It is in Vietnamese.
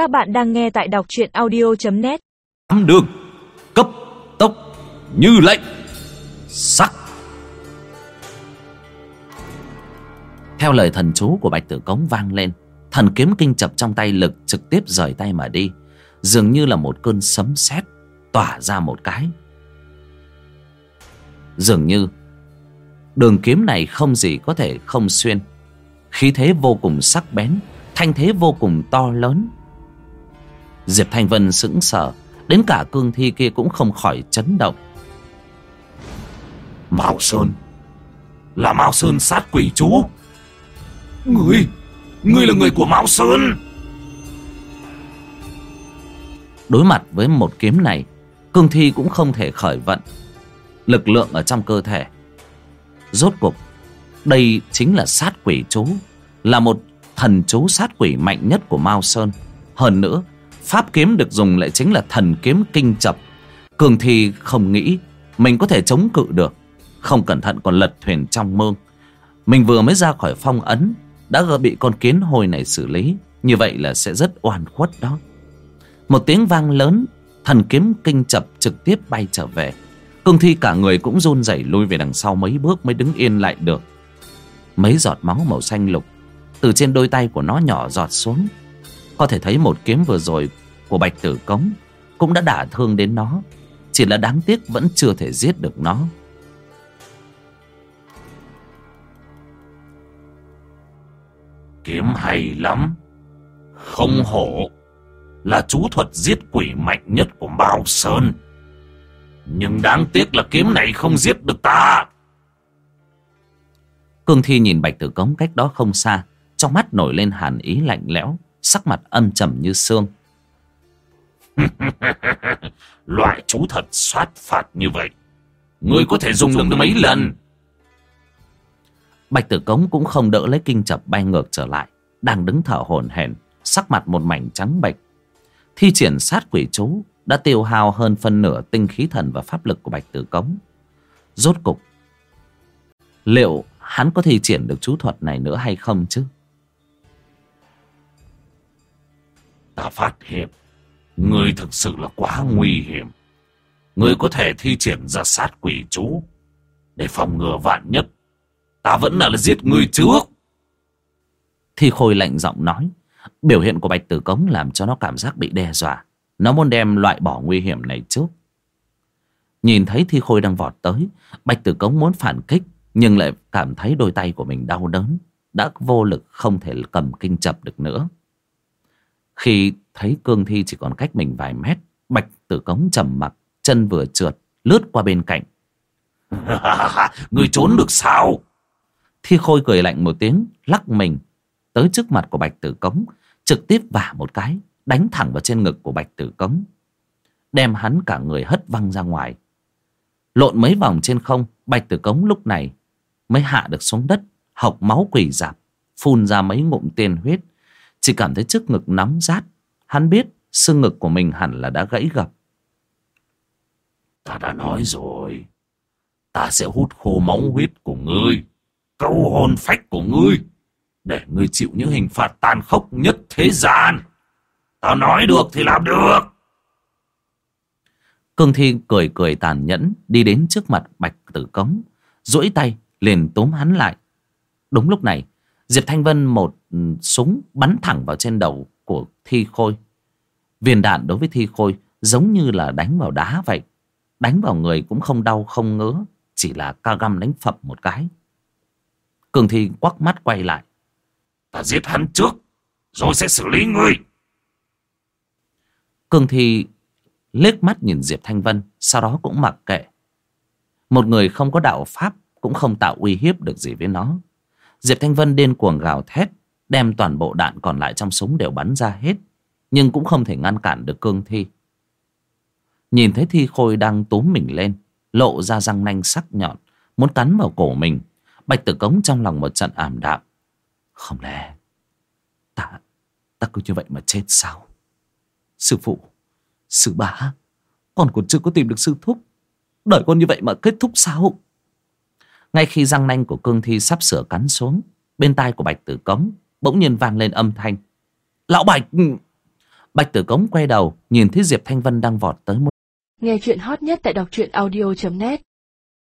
Các bạn đang nghe tại đọc truyện audio.net Tám đường, Cấp tốc, Như lệnh Sắc Theo lời thần chú của Bạch Tử Cống vang lên, Thần kiếm kinh chập trong tay lực trực tiếp rời tay mà đi. Dường như là một cơn sấm sét Tỏa ra một cái. Dường như, Đường kiếm này không gì có thể không xuyên. Khí thế vô cùng sắc bén, Thanh thế vô cùng to lớn. Diệp Thanh Vân sững sờ Đến cả cương thi kia cũng không khỏi chấn động. Mao Sơn Là Mao Sơn sát quỷ chú. Ngươi Ngươi là người của Mao Sơn. Đối mặt với một kiếm này Cương thi cũng không thể khởi vận. Lực lượng ở trong cơ thể. Rốt cuộc Đây chính là sát quỷ chú Là một thần chú sát quỷ mạnh nhất của Mao Sơn. Hơn nữa Pháp kiếm được dùng lại chính là thần kiếm kinh chập. Cường thi không nghĩ Mình có thể chống cự được, Không cẩn thận còn lật thuyền trong mương. Mình vừa mới ra khỏi phong ấn, Đã bị con kiến hồi này xử lý, Như vậy là sẽ rất oan khuất đó. Một tiếng vang lớn, Thần kiếm kinh chập trực tiếp bay trở về. Cương thi cả người cũng run rẩy lui về đằng sau mấy bước mới đứng yên lại được. Mấy giọt máu màu xanh lục Từ trên đôi tay của nó nhỏ giọt xuống. Có thể thấy một kiếm vừa rồi của Bạch Tử Cống Cũng đã đả thương đến nó Chỉ là đáng tiếc vẫn chưa thể giết được nó. Kiếm hay lắm. Không hổ Là chú thuật giết quỷ mạnh nhất của Mao Sơn. Nhưng đáng tiếc là kiếm này không giết được ta. Cương Thi nhìn Bạch Tử Cống cách đó không xa Trong mắt nổi lên hàn ý lạnh lẽo Sắc mặt âm trầm như xương Loại chú thật soát phạt như vậy Ngươi có thể dùng được mấy lần? Bạch Tử Cống cũng không đỡ lấy kinh chập bay ngược trở lại Đang đứng thở hổn hển Sắc mặt một mảnh trắng bệch. Thi triển sát quỷ chú Đã tiêu hao hơn phân nửa tinh khí thần và pháp lực của Bạch Tử Cống. Rốt cục Liệu hắn có thi triển được chú thuật này nữa hay không chứ? Ta phát hiện Ngươi thực sự là quá nguy hiểm. Ngươi có thể thi triển ra sát quỷ chú Để phòng ngừa vạn nhất. Ta vẫn là, là giết ngươi trước. Thi Khôi lạnh giọng nói Biểu hiện của Bạch Tử Cống làm cho nó cảm giác bị đe dọa. Nó muốn đem loại bỏ nguy hiểm này trước. Nhìn thấy Thi Khôi đang vọt tới Bạch Tử Cống muốn phản kích Nhưng lại cảm thấy đôi tay của mình đau đớn Đã vô lực không thể cầm kinh chập được nữa. Khi thấy cương thi chỉ còn cách mình vài mét Bạch Tử Cống trầm mặc Chân vừa trượt lướt qua bên cạnh. Người trốn được sao? Thi Khôi cười lạnh một tiếng Lắc mình. Tới trước mặt của Bạch Tử Cống Trực tiếp vả một cái Đánh thẳng vào trên ngực của Bạch Tử Cống. Đem hắn cả người hất văng ra ngoài. Lộn mấy vòng trên không Bạch Tử Cống lúc này Mới hạ được xuống đất Học máu quỷ dạp Phun ra mấy ngụm tiên huyết Chỉ cảm thấy trước ngực nóng rát. Hắn biết xương ngực của mình hẳn là đã gãy gập. Ta đã nói rồi. Ta sẽ hút khô máu huyết của ngươi Câu hồn phách của ngươi Để ngươi chịu những hình phạt tàn khốc nhất thế gian. Ta nói được thì làm được. Cương Thi cười cười tàn nhẫn Đi đến trước mặt Bạch Tử Cống duỗi tay liền túm hắn lại. Đúng lúc này Diệp Thanh Vân một súng bắn thẳng vào trên đầu của Thi Khôi. Viên đạn đối với Thi Khôi Giống như là đánh vào đá vậy. Đánh vào người cũng không đau không ngứa Chỉ là ca găm đánh phập một cái. Cường Thi quắc mắt quay lại. Ta giết hắn trước Rồi sẽ xử lý ngươi. Cường Thi liếc mắt nhìn Diệp Thanh Vân Sau đó cũng mặc kệ. Một người không có đạo pháp Cũng không tạo uy hiếp được gì với nó Diệp Thanh Vân điên cuồng gào thét, Đem toàn bộ đạn còn lại trong súng đều bắn ra hết, Nhưng cũng không thể ngăn cản được cương thi. Nhìn thấy thi khôi đang túm mình lên, Lộ ra răng nanh sắc nhọn, Muốn cắn vào cổ mình, Bạch tử cống trong lòng một trận ảm đạm. Không lẽ Ta Ta cứ như vậy mà chết sao? Sư phụ, Sư bá, Con còn chưa có tìm được sư thúc. Đợi con như vậy mà kết thúc sao? Ngay khi răng nanh của cương thi sắp sửa cắn xuống, Bên tai của bạch tử cống Bỗng nhiên vang lên âm thanh. Lão bạch! Bạch tử cống quay đầu, nhìn thấy diệp thanh vân đang vọt tới Nghe chuyện hot nhất tại đọc truyện audio.net